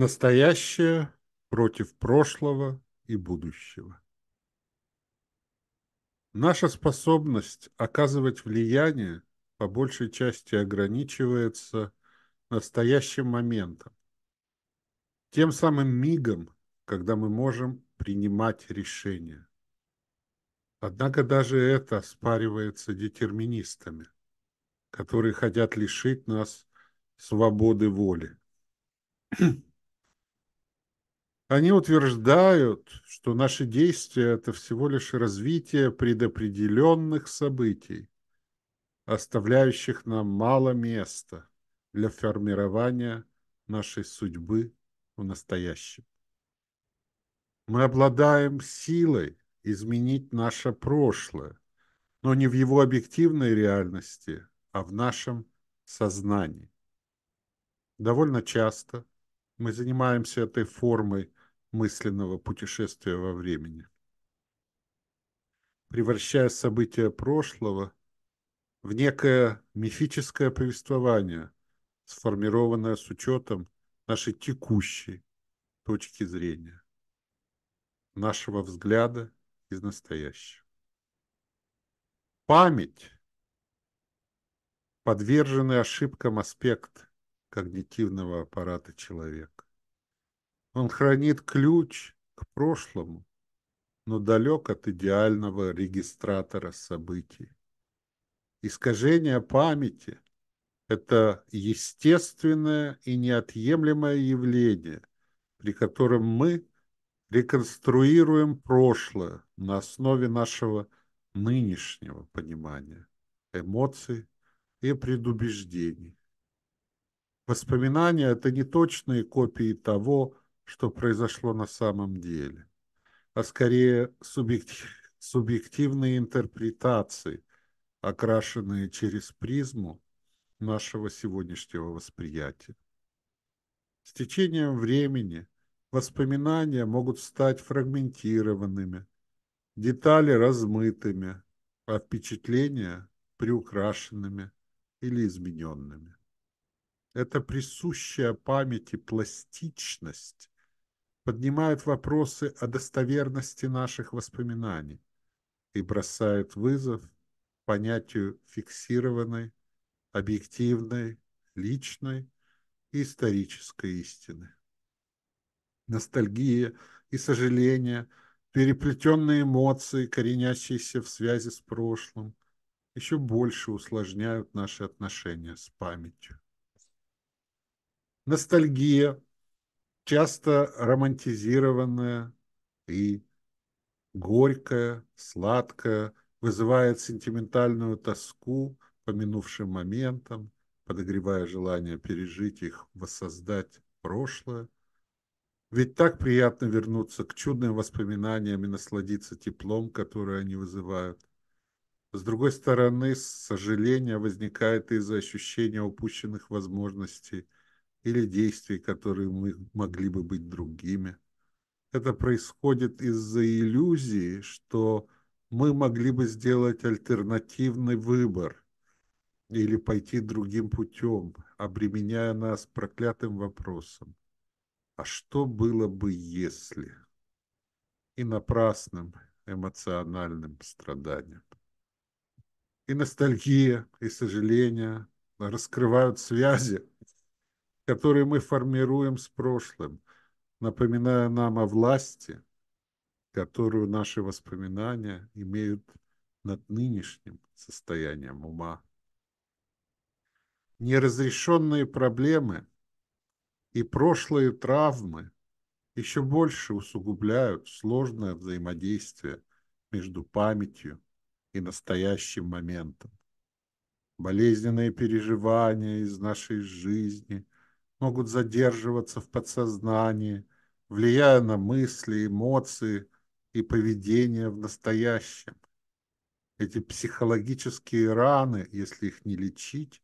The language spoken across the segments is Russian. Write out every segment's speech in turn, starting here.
Настоящее против прошлого и будущего. Наша способность оказывать влияние по большей части ограничивается настоящим моментом, тем самым мигом, когда мы можем принимать решения. Однако даже это спаривается детерминистами, которые хотят лишить нас свободы воли. Они утверждают, что наши действия – это всего лишь развитие предопределенных событий, оставляющих нам мало места для формирования нашей судьбы в настоящем. Мы обладаем силой изменить наше прошлое, но не в его объективной реальности, а в нашем сознании. Довольно часто мы занимаемся этой формой мысленного путешествия во времени, превращая события прошлого в некое мифическое повествование, сформированное с учетом нашей текущей точки зрения, нашего взгляда из настоящего. Память – подверженный ошибкам аспект когнитивного аппарата человека. Он хранит ключ к прошлому, но далек от идеального регистратора событий. Искажение памяти – это естественное и неотъемлемое явление, при котором мы реконструируем прошлое на основе нашего нынешнего понимания, эмоций и предубеждений. Воспоминания – это не точные копии того, что произошло на самом деле, а скорее субъектив, субъективные интерпретации, окрашенные через призму нашего сегодняшнего восприятия. С течением времени воспоминания могут стать фрагментированными, детали размытыми, а впечатления приукрашенными или измененными. Это присущая памяти пластичность поднимает вопросы о достоверности наших воспоминаний и бросает вызов понятию фиксированной, объективной, личной и исторической истины. Ностальгия и сожаление, переплетенные эмоции, коренящиеся в связи с прошлым, еще больше усложняют наши отношения с памятью. Ностальгия часто романтизированная и горькая, сладкая, вызывает сентиментальную тоску по минувшим моментам, подогревая желание пережить их, воссоздать прошлое. Ведь так приятно вернуться к чудным воспоминаниям и насладиться теплом, которое они вызывают. С другой стороны, сожаление возникает из-за ощущения упущенных возможностей – или действий, которые мы могли бы быть другими. Это происходит из-за иллюзии, что мы могли бы сделать альтернативный выбор или пойти другим путем, обременяя нас проклятым вопросом. А что было бы, если? И напрасным эмоциональным страданием. И ностальгия, и сожаление раскрывают связи, которые мы формируем с прошлым, напоминая нам о власти, которую наши воспоминания имеют над нынешним состоянием ума. Неразрешенные проблемы и прошлые травмы еще больше усугубляют сложное взаимодействие между памятью и настоящим моментом. Болезненные переживания из нашей жизни могут задерживаться в подсознании, влияя на мысли, эмоции и поведение в настоящем. Эти психологические раны, если их не лечить,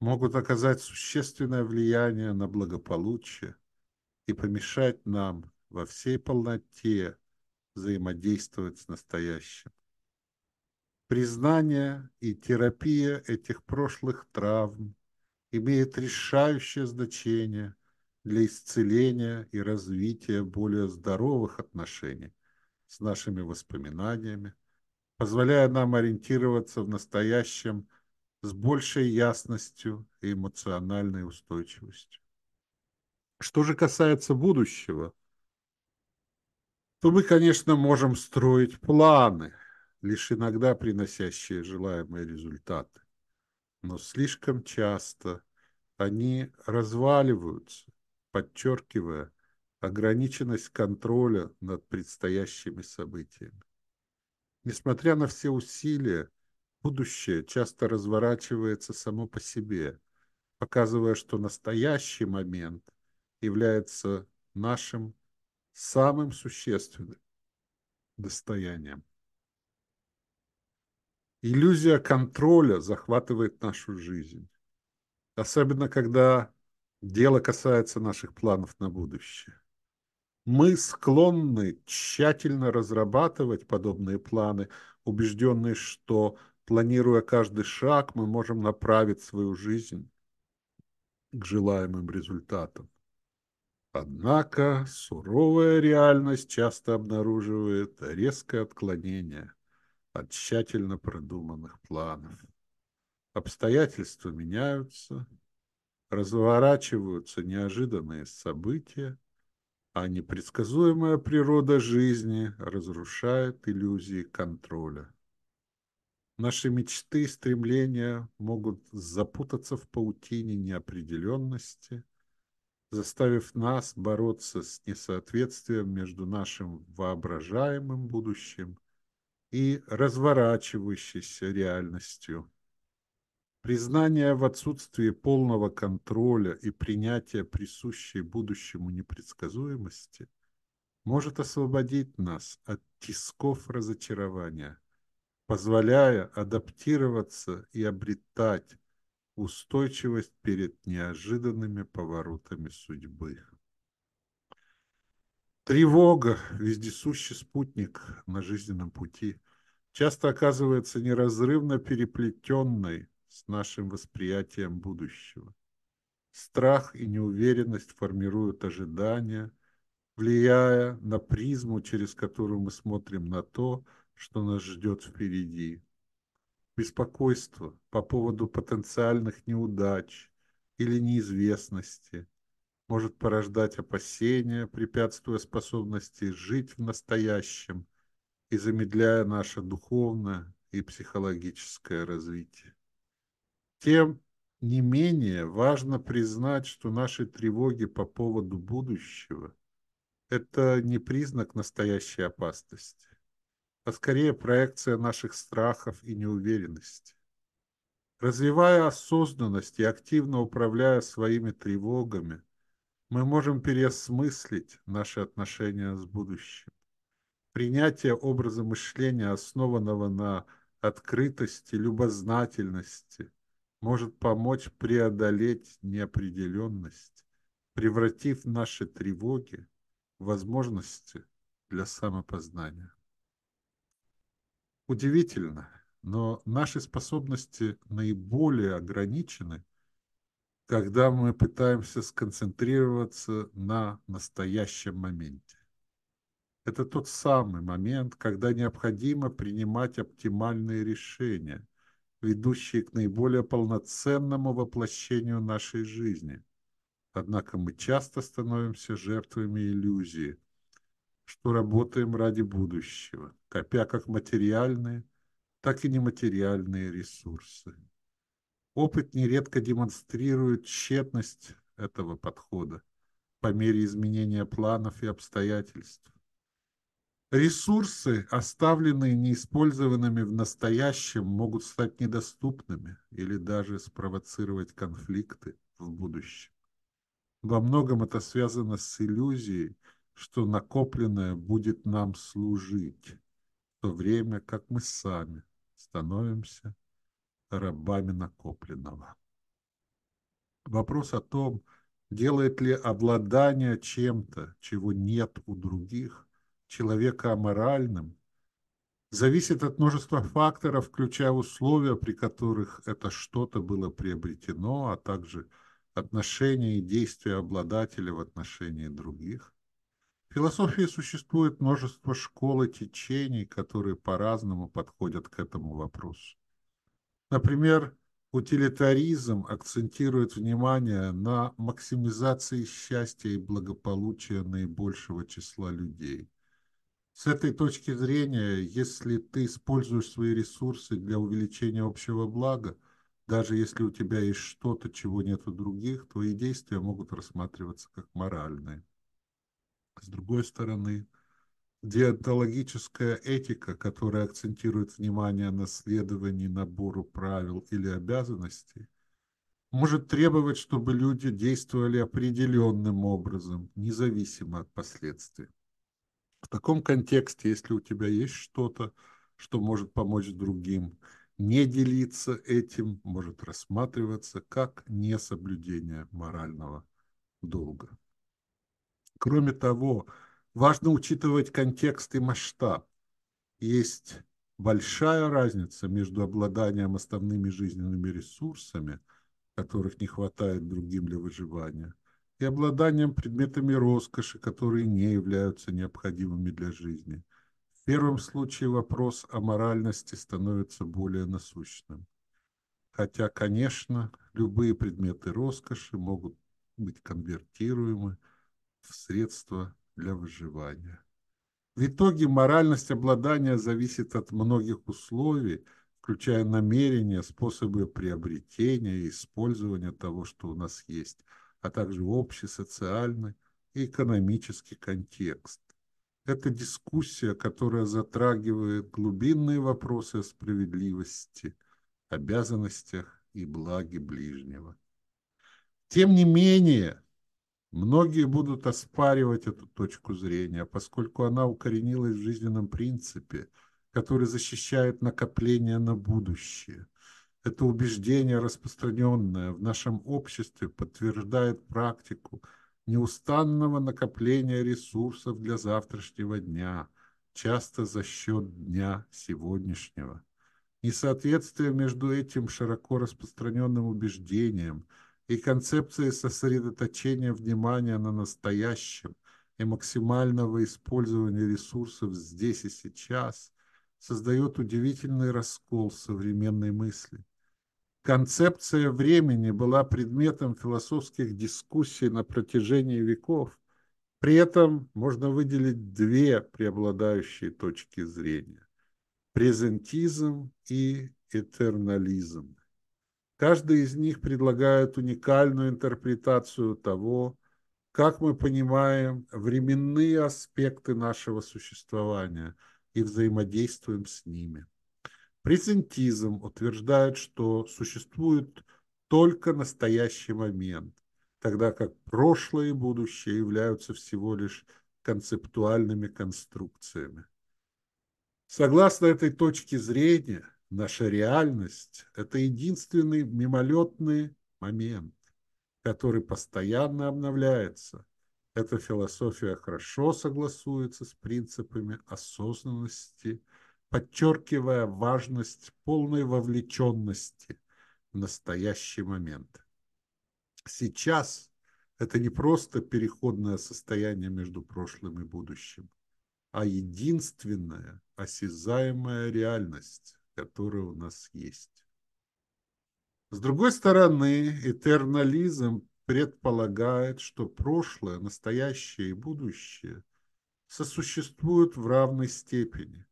могут оказать существенное влияние на благополучие и помешать нам во всей полноте взаимодействовать с настоящим. Признание и терапия этих прошлых травм имеет решающее значение для исцеления и развития более здоровых отношений с нашими воспоминаниями, позволяя нам ориентироваться в настоящем с большей ясностью и эмоциональной устойчивостью. Что же касается будущего, то мы, конечно, можем строить планы, лишь иногда приносящие желаемые результаты. Но слишком часто они разваливаются, подчеркивая ограниченность контроля над предстоящими событиями. Несмотря на все усилия, будущее часто разворачивается само по себе, показывая, что настоящий момент является нашим самым существенным достоянием. Иллюзия контроля захватывает нашу жизнь, особенно когда дело касается наших планов на будущее. Мы склонны тщательно разрабатывать подобные планы, убежденные, что, планируя каждый шаг, мы можем направить свою жизнь к желаемым результатам. Однако суровая реальность часто обнаруживает резкое отклонение от тщательно продуманных планов. Обстоятельства меняются, разворачиваются неожиданные события, а непредсказуемая природа жизни разрушает иллюзии контроля. Наши мечты и стремления могут запутаться в паутине неопределенности, заставив нас бороться с несоответствием между нашим воображаемым будущим и разворачивающейся реальностью. Признание в отсутствии полного контроля и принятие присущей будущему непредсказуемости может освободить нас от тисков разочарования, позволяя адаптироваться и обретать устойчивость перед неожиданными поворотами судьбы. Тревога, вездесущий спутник на жизненном пути, часто оказывается неразрывно переплетенной с нашим восприятием будущего. Страх и неуверенность формируют ожидания, влияя на призму, через которую мы смотрим на то, что нас ждет впереди. Беспокойство по поводу потенциальных неудач или неизвестности может порождать опасения, препятствуя способности жить в настоящем и замедляя наше духовное и психологическое развитие. Тем не менее важно признать, что наши тревоги по поводу будущего – это не признак настоящей опасности, а скорее проекция наших страхов и неуверенности. Развивая осознанность и активно управляя своими тревогами – мы можем переосмыслить наши отношения с будущим. Принятие образа мышления, основанного на открытости, любознательности, может помочь преодолеть неопределенность, превратив наши тревоги в возможности для самопознания. Удивительно, но наши способности наиболее ограничены когда мы пытаемся сконцентрироваться на настоящем моменте. Это тот самый момент, когда необходимо принимать оптимальные решения, ведущие к наиболее полноценному воплощению нашей жизни. Однако мы часто становимся жертвами иллюзии, что работаем ради будущего, копя как материальные, так и нематериальные ресурсы. Опыт нередко демонстрирует тщетность этого подхода по мере изменения планов и обстоятельств. Ресурсы, оставленные неиспользованными в настоящем, могут стать недоступными или даже спровоцировать конфликты в будущем. Во многом это связано с иллюзией, что накопленное будет нам служить, в то время как мы сами становимся рабами накопленного. Вопрос о том, делает ли обладание чем-то, чего нет у других, человека аморальным, зависит от множества факторов, включая условия, при которых это что-то было приобретено, а также отношения и действия обладателя в отношении других. В философии существует множество школ и течений, которые по-разному подходят к этому вопросу. Например, утилитаризм акцентирует внимание на максимизации счастья и благополучия наибольшего числа людей. С этой точки зрения, если ты используешь свои ресурсы для увеличения общего блага, даже если у тебя есть что-то, чего нет у других, твои действия могут рассматриваться как моральные. С другой стороны, Диетологическая этика, которая акцентирует внимание на следовании набору правил или обязанностей, может требовать, чтобы люди действовали определенным образом, независимо от последствий. В таком контексте, если у тебя есть что-то, что может помочь другим, не делиться этим может рассматриваться как несоблюдение морального долга. Кроме того, Важно учитывать контекст и масштаб. Есть большая разница между обладанием основными жизненными ресурсами, которых не хватает другим для выживания, и обладанием предметами роскоши, которые не являются необходимыми для жизни. В первом случае вопрос о моральности становится более насущным. Хотя, конечно, любые предметы роскоши могут быть конвертируемы в средства для выживания. В итоге моральность обладания зависит от многих условий, включая намерения, способы приобретения и использования того, что у нас есть, а также общий, социальный и экономический контекст. Это дискуссия, которая затрагивает глубинные вопросы о справедливости, обязанностях и благе ближнего. Тем не менее, Многие будут оспаривать эту точку зрения, поскольку она укоренилась в жизненном принципе, который защищает накопление на будущее. Это убеждение, распространенное в нашем обществе, подтверждает практику неустанного накопления ресурсов для завтрашнего дня, часто за счет дня сегодняшнего. Несоответствие между этим широко распространенным убеждением – и концепции сосредоточения внимания на настоящем и максимального использования ресурсов здесь и сейчас создает удивительный раскол современной мысли. Концепция времени была предметом философских дискуссий на протяжении веков. При этом можно выделить две преобладающие точки зрения – презентизм и этернализм. Каждый из них предлагает уникальную интерпретацию того, как мы понимаем временные аспекты нашего существования и взаимодействуем с ними. Презентизм утверждает, что существует только настоящий момент, тогда как прошлое и будущее являются всего лишь концептуальными конструкциями. Согласно этой точке зрения, Наша реальность – это единственный мимолетный момент, который постоянно обновляется. Эта философия хорошо согласуется с принципами осознанности, подчеркивая важность полной вовлеченности в настоящий момент. Сейчас это не просто переходное состояние между прошлым и будущим, а единственная осязаемая реальность которая у нас есть. С другой стороны, этернализм предполагает, что прошлое, настоящее и будущее сосуществуют в равной степени,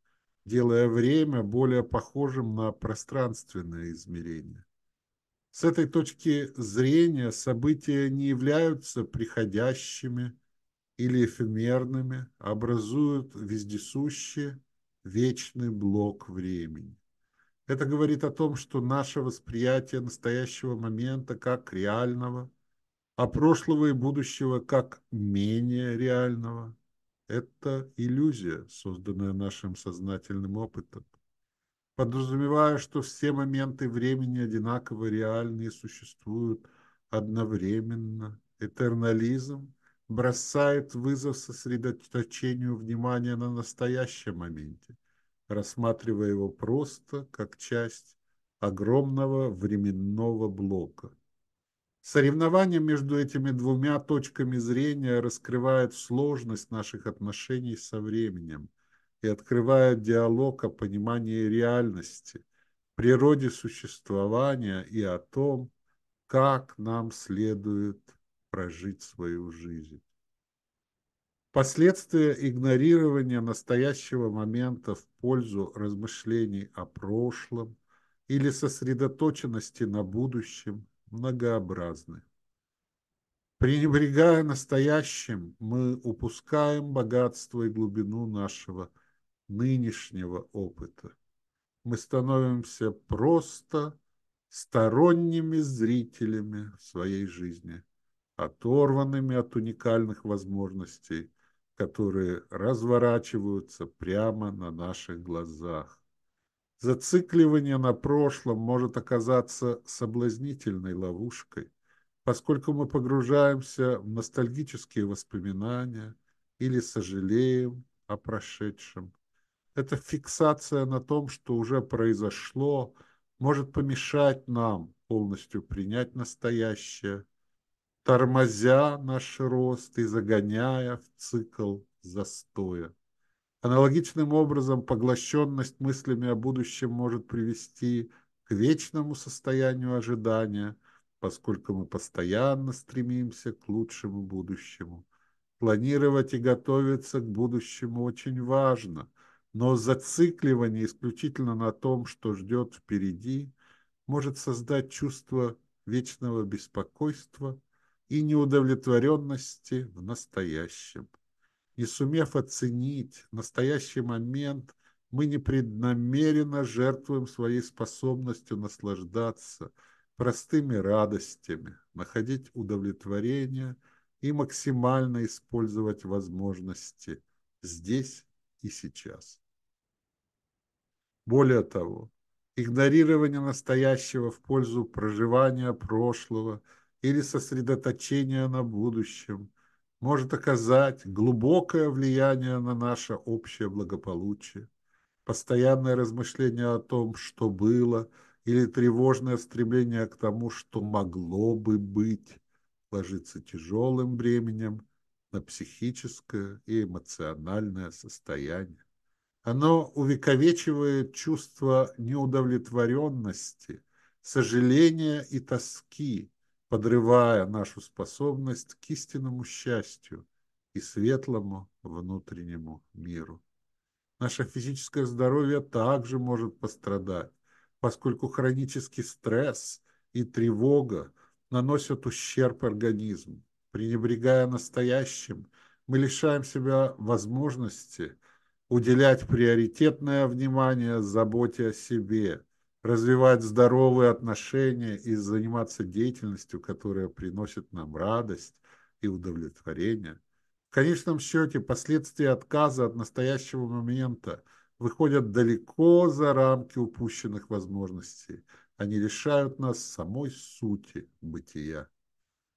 делая время более похожим на пространственное измерение. С этой точки зрения события не являются приходящими или эфемерными, а образуют вездесущий вечный блок времени. Это говорит о том, что наше восприятие настоящего момента как реального, а прошлого и будущего как менее реального – это иллюзия, созданная нашим сознательным опытом. Подразумевая, что все моменты времени одинаково реальны и существуют одновременно, этернализм бросает вызов сосредоточению внимания на настоящем моменте – рассматривая его просто как часть огромного временного блока. Соревнование между этими двумя точками зрения раскрывает сложность наших отношений со временем и открывает диалог о понимании реальности, природе существования и о том, как нам следует прожить свою жизнь. Последствия игнорирования настоящего момента в пользу размышлений о прошлом или сосредоточенности на будущем многообразны. Пренебрегая настоящим, мы упускаем богатство и глубину нашего нынешнего опыта. Мы становимся просто сторонними зрителями своей жизни, оторванными от уникальных возможностей, которые разворачиваются прямо на наших глазах. Зацикливание на прошлом может оказаться соблазнительной ловушкой, поскольку мы погружаемся в ностальгические воспоминания или сожалеем о прошедшем. Эта фиксация на том, что уже произошло, может помешать нам полностью принять настоящее, тормозя наш рост и загоняя в цикл застоя. Аналогичным образом поглощенность мыслями о будущем может привести к вечному состоянию ожидания, поскольку мы постоянно стремимся к лучшему будущему. Планировать и готовиться к будущему очень важно, но зацикливание исключительно на том, что ждет впереди, может создать чувство вечного беспокойства и неудовлетворенности в настоящем. Не сумев оценить настоящий момент, мы непреднамеренно жертвуем своей способностью наслаждаться простыми радостями, находить удовлетворение и максимально использовать возможности здесь и сейчас. Более того, игнорирование настоящего в пользу проживания прошлого или сосредоточения на будущем – может оказать глубокое влияние на наше общее благополучие. Постоянное размышление о том, что было, или тревожное стремление к тому, что могло бы быть, ложится тяжелым бременем на психическое и эмоциональное состояние. Оно увековечивает чувство неудовлетворенности, сожаления и тоски, подрывая нашу способность к истинному счастью и светлому внутреннему миру. Наше физическое здоровье также может пострадать, поскольку хронический стресс и тревога наносят ущерб организму. Пренебрегая настоящим, мы лишаем себя возможности уделять приоритетное внимание заботе о себе, развивать здоровые отношения и заниматься деятельностью, которая приносит нам радость и удовлетворение. В конечном счете последствия отказа от настоящего момента выходят далеко за рамки упущенных возможностей. Они лишают нас самой сути бытия.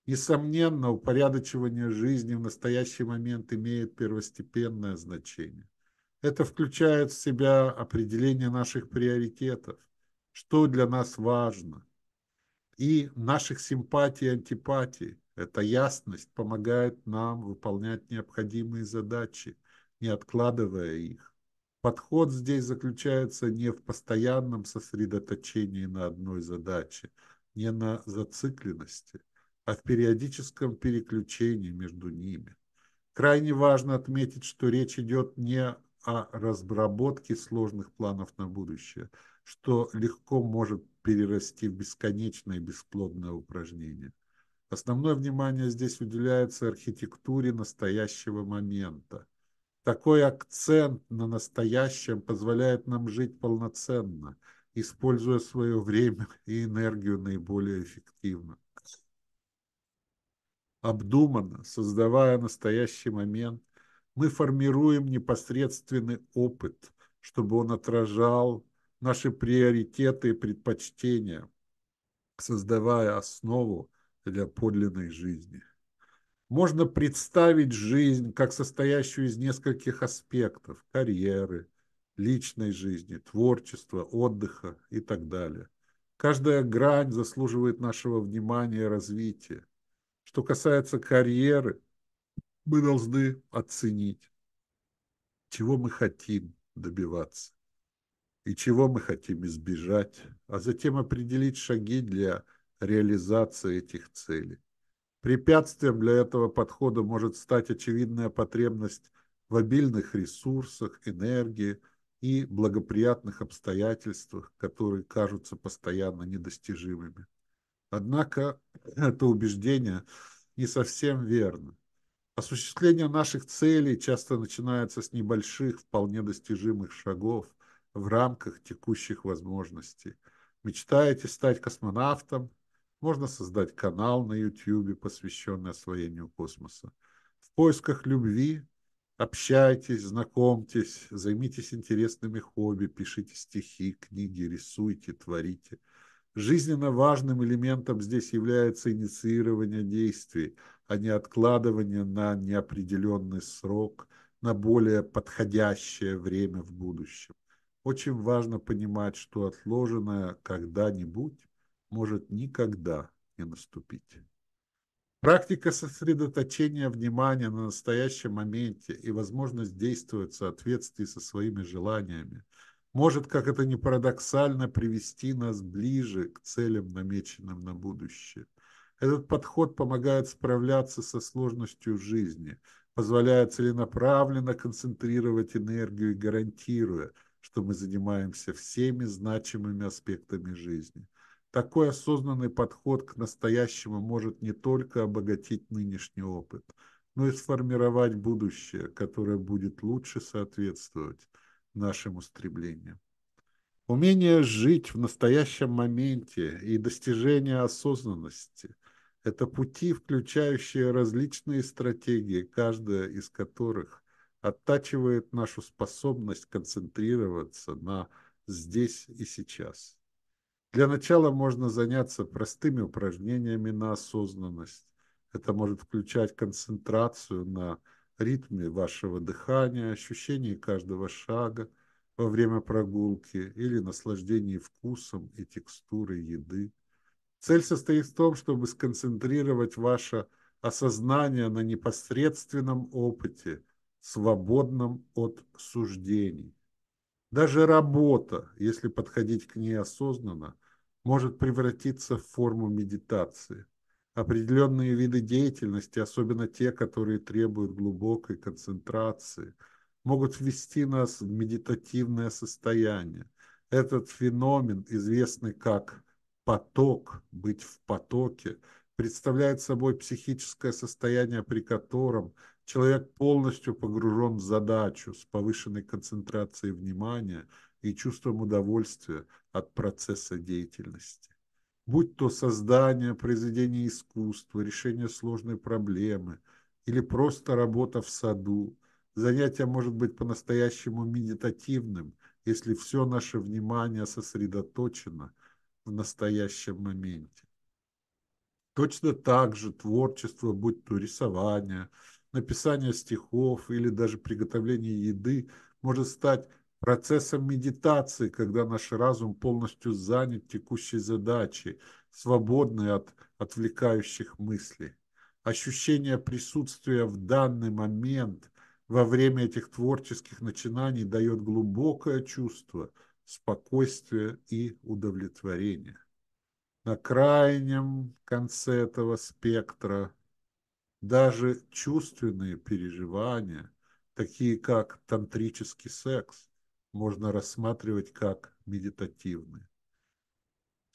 Несомненно, упорядочивание жизни в настоящий момент имеет первостепенное значение. Это включает в себя определение наших приоритетов, что для нас важно. И наших симпатий и антипатий. Эта ясность помогает нам выполнять необходимые задачи, не откладывая их. Подход здесь заключается не в постоянном сосредоточении на одной задаче, не на зацикленности, а в периодическом переключении между ними. Крайне важно отметить, что речь идет не о разработке сложных планов на будущее – что легко может перерасти в бесконечное бесплодное упражнение. Основное внимание здесь уделяется архитектуре настоящего момента. Такой акцент на настоящем позволяет нам жить полноценно, используя свое время и энергию наиболее эффективно. Обдуманно, создавая настоящий момент, мы формируем непосредственный опыт, чтобы он отражал наши приоритеты и предпочтения, создавая основу для подлинной жизни. Можно представить жизнь как состоящую из нескольких аспектов – карьеры, личной жизни, творчества, отдыха и так далее. Каждая грань заслуживает нашего внимания и развития. Что касается карьеры, мы должны оценить, чего мы хотим добиваться и чего мы хотим избежать, а затем определить шаги для реализации этих целей. Препятствием для этого подхода может стать очевидная потребность в обильных ресурсах, энергии и благоприятных обстоятельствах, которые кажутся постоянно недостижимыми. Однако это убеждение не совсем верно. Осуществление наших целей часто начинается с небольших, вполне достижимых шагов в рамках текущих возможностей. Мечтаете стать космонавтом? Можно создать канал на YouTube, посвященный освоению космоса. В поисках любви общайтесь, знакомьтесь, займитесь интересными хобби, пишите стихи, книги, рисуйте, творите. Жизненно важным элементом здесь является инициирование действий, а не откладывание на неопределенный срок, на более подходящее время в будущем. Очень важно понимать, что отложенное когда-нибудь может никогда не наступить. Практика сосредоточения внимания на настоящем моменте и возможность действовать в соответствии со своими желаниями может, как это ни парадоксально, привести нас ближе к целям, намеченным на будущее. Этот подход помогает справляться со сложностью жизни, позволяет целенаправленно концентрировать энергию и гарантируя, что мы занимаемся всеми значимыми аспектами жизни. Такой осознанный подход к настоящему может не только обогатить нынешний опыт, но и сформировать будущее, которое будет лучше соответствовать нашим устремлениям. Умение жить в настоящем моменте и достижение осознанности – это пути, включающие различные стратегии, каждая из которых оттачивает нашу способность концентрироваться на здесь и сейчас. Для начала можно заняться простыми упражнениями на осознанность. Это может включать концентрацию на ритме вашего дыхания, ощущении каждого шага во время прогулки или наслаждении вкусом и текстурой еды. Цель состоит в том, чтобы сконцентрировать ваше осознание на непосредственном опыте, свободном от суждений. Даже работа, если подходить к ней осознанно, может превратиться в форму медитации. Определенные виды деятельности, особенно те, которые требуют глубокой концентрации, могут ввести нас в медитативное состояние. Этот феномен, известный как поток, быть в потоке, представляет собой психическое состояние, при котором человек полностью погружен в задачу с повышенной концентрацией внимания и чувством удовольствия от процесса деятельности. Будь то создание, произведение искусства, решение сложной проблемы или просто работа в саду, занятие может быть по-настоящему медитативным, если все наше внимание сосредоточено в настоящем моменте. Точно так же творчество, будь то рисование, написание стихов или даже приготовление еды, может стать процессом медитации, когда наш разум полностью занят текущей задачей, свободный от отвлекающих мыслей. Ощущение присутствия в данный момент во время этих творческих начинаний дает глубокое чувство спокойствия и удовлетворения. На крайнем конце этого спектра даже чувственные переживания, такие как тантрический секс, можно рассматривать как медитативные.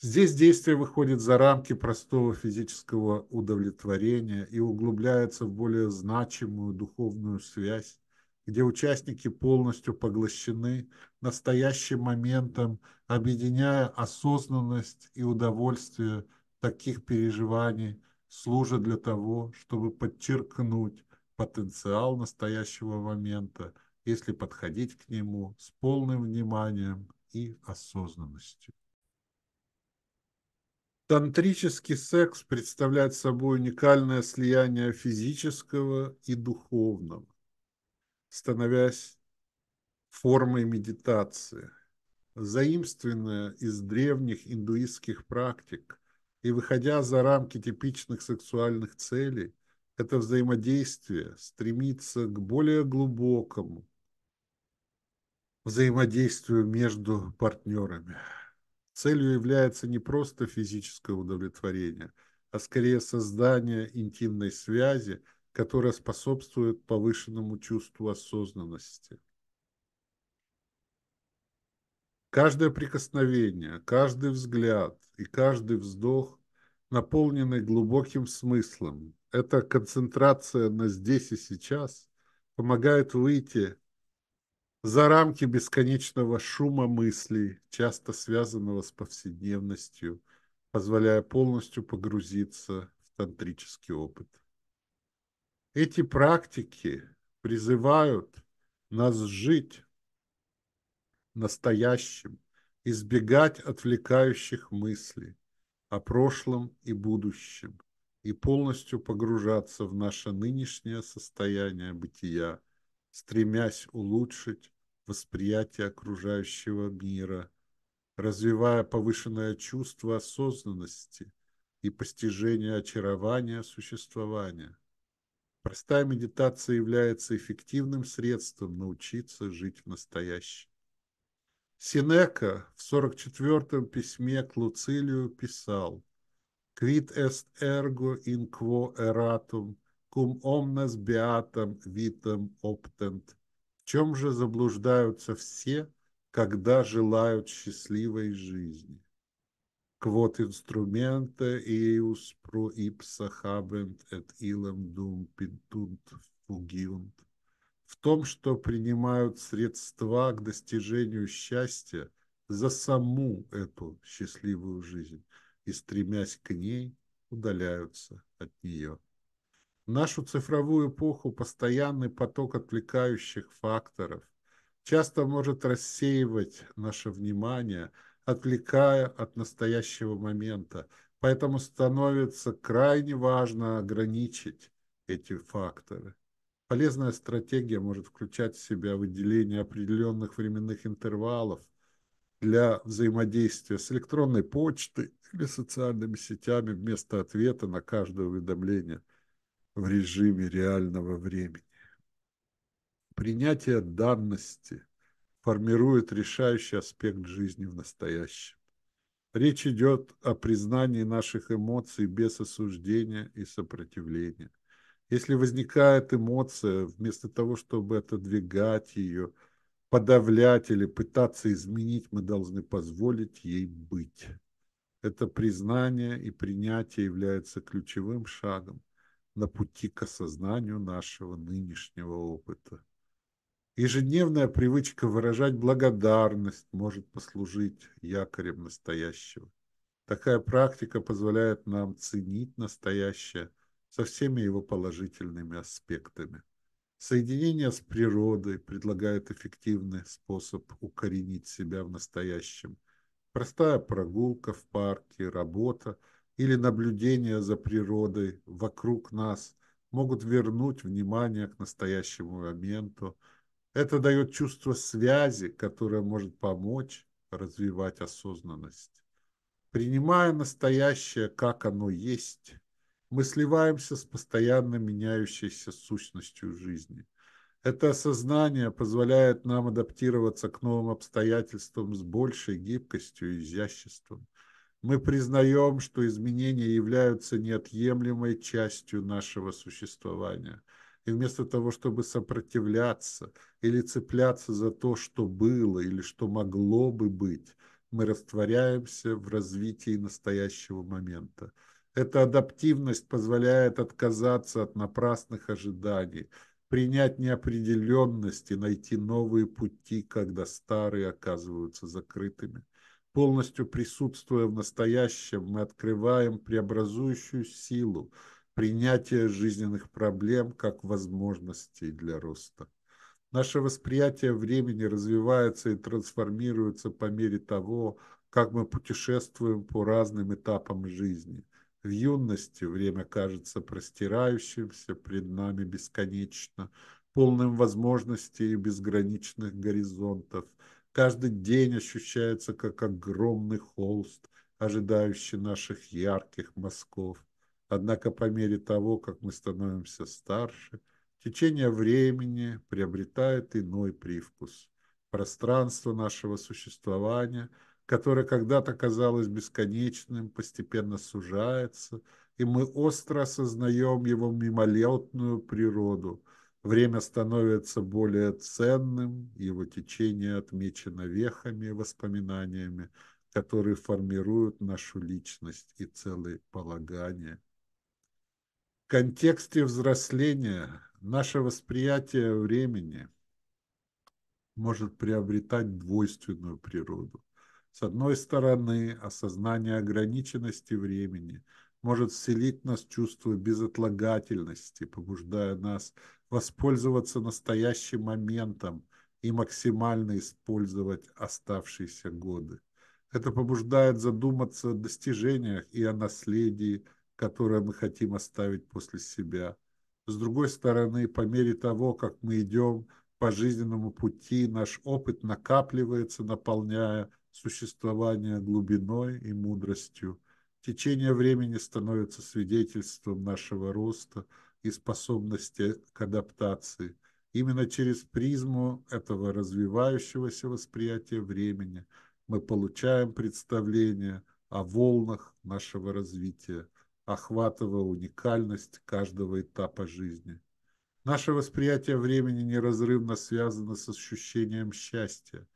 Здесь действие выходит за рамки простого физического удовлетворения и углубляется в более значимую духовную связь, где участники полностью поглощены настоящим моментом, объединяя осознанность и удовольствие таких переживаний, служат для того, чтобы подчеркнуть потенциал настоящего момента – если подходить к нему с полным вниманием и осознанностью. Тантрический секс представляет собой уникальное слияние физического и духовного, становясь формой медитации. заимствованное из древних индуистских практик и выходя за рамки типичных сексуальных целей, это взаимодействие стремится к более глубокому взаимодействию между партнерами. Целью является не просто физическое удовлетворение, а скорее создание интимной связи, которая способствует повышенному чувству осознанности. Каждое прикосновение, каждый взгляд и каждый вздох наполнены глубоким смыслом. Эта концентрация на здесь и сейчас помогает выйти за рамки бесконечного шума мыслей, часто связанного с повседневностью, позволяя полностью погрузиться в тантрический опыт. Эти практики призывают нас жить настоящим, избегать отвлекающих мыслей о прошлом и будущем и полностью погружаться в наше нынешнее состояние бытия, стремясь улучшить восприятие окружающего мира, развивая повышенное чувство осознанности и постижение очарования существования. Простая медитация является эффективным средством научиться жить в настоящем. Синека в 44-м письме к Луцилию писал «Quid est ergo in quo eratum, cum omnes beatam vitam optent». В чем же заблуждаются все, когда желают счастливой жизни? Quod instrumenta eius pro ipsa habent et illam dum pintunt fugiunt в том, что принимают средства к достижению счастья за саму эту счастливую жизнь и, стремясь к ней, удаляются от нее. В нашу цифровую эпоху постоянный поток отвлекающих факторов часто может рассеивать наше внимание, отвлекая от настоящего момента, поэтому становится крайне важно ограничить эти факторы. Полезная стратегия может включать в себя выделение определенных временных интервалов для взаимодействия с электронной почтой или социальными сетями вместо ответа на каждое уведомление в режиме реального времени. Принятие данности формирует решающий аспект жизни в настоящем. Речь идет о признании наших эмоций без осуждения и сопротивления. Если возникает эмоция, вместо того, чтобы отодвигать ее, подавлять или пытаться изменить, мы должны позволить ей быть. Это признание и принятие является ключевым шагом на пути к осознанию нашего нынешнего опыта. Ежедневная привычка выражать благодарность может послужить якорем настоящего. Такая практика позволяет нам ценить настоящее со всеми его положительными аспектами. Соединение с природой предлагает эффективный способ укоренить себя в настоящем. Простая прогулка в парке, работа или наблюдение за природой вокруг нас могут вернуть внимание к настоящему моменту. Это дает чувство связи, которое может помочь развивать осознанность. Принимая настоящее, как оно есть, мы сливаемся с постоянно меняющейся сущностью жизни. Это осознание позволяет нам адаптироваться к новым обстоятельствам с большей гибкостью и изяществом. Мы признаем, что изменения являются неотъемлемой частью нашего существования. И вместо того, чтобы сопротивляться или цепляться за то, что было или что могло бы быть, мы растворяемся в развитии настоящего момента. Эта адаптивность позволяет отказаться от напрасных ожиданий, принять неопределенность и найти новые пути, когда старые оказываются закрытыми. Полностью присутствуя в настоящем, мы открываем преобразующую силу принятия жизненных проблем как возможностей для роста. Наше восприятие времени развивается и трансформируется по мере того, как мы путешествуем по разным этапам жизни – в юности время кажется простирающимся пред нами бесконечно, полным возможностей и безграничных горизонтов. Каждый день ощущается как огромный холст, ожидающий наших ярких мазков. Однако по мере того, как мы становимся старше, течение времени приобретает иной привкус. Пространство нашего существования, которое когда-то казалось бесконечным, постепенно сужается, и мы остро осознаем его мимолетную природу. Время становится более ценным, его течение отмечено вехами и воспоминаниями, которые формируют нашу личность и целые полагания. В контексте взросления наше восприятие времени может приобретать двойственную природу. С одной стороны, осознание ограниченности времени – может вселить нас чувство безотлагательности, побуждая нас воспользоваться настоящим моментом и максимально использовать оставшиеся годы. Это побуждает задуматься о достижениях и о наследии, которое мы хотим оставить после себя. С другой стороны, по мере того, как мы идем по жизненному пути, наш опыт накапливается, наполняя существование глубиной и мудростью. Течение времени становится свидетельством нашего роста и способности к адаптации. Именно через призму этого развивающегося восприятия времени мы получаем представление о волнах нашего развития, охватывая уникальность каждого этапа жизни. Наше восприятие времени неразрывно связано с ощущением счастья.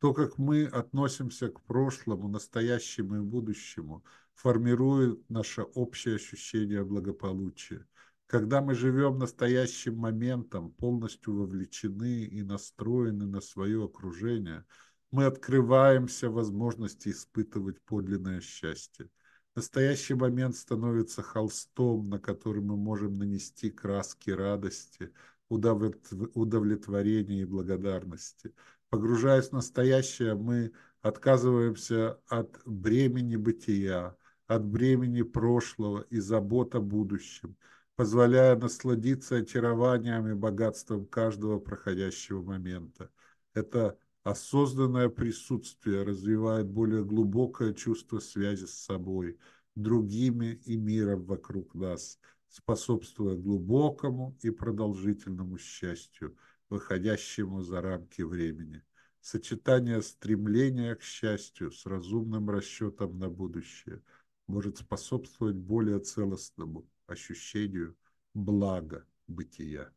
То, как мы относимся к прошлому, настоящему и будущему – формирует наше общее ощущение благополучия. Когда мы живем настоящим моментом, полностью вовлечены и настроены на свое окружение, мы открываемся возможности испытывать подлинное счастье. Настоящий момент становится холстом, на который мы можем нанести краски радости, удовлетворения и благодарности. Погружаясь в настоящее, мы отказываемся от бремени бытия, от бремени прошлого и забот о будущем, позволяя насладиться очарованием и богатством каждого проходящего момента. Это осознанное присутствие развивает более глубокое чувство связи с собой, другими и миром вокруг нас, способствуя глубокому и продолжительному счастью, выходящему за рамки времени. Сочетание стремления к счастью с разумным расчетом на будущее – может способствовать более целостному ощущению блага бытия.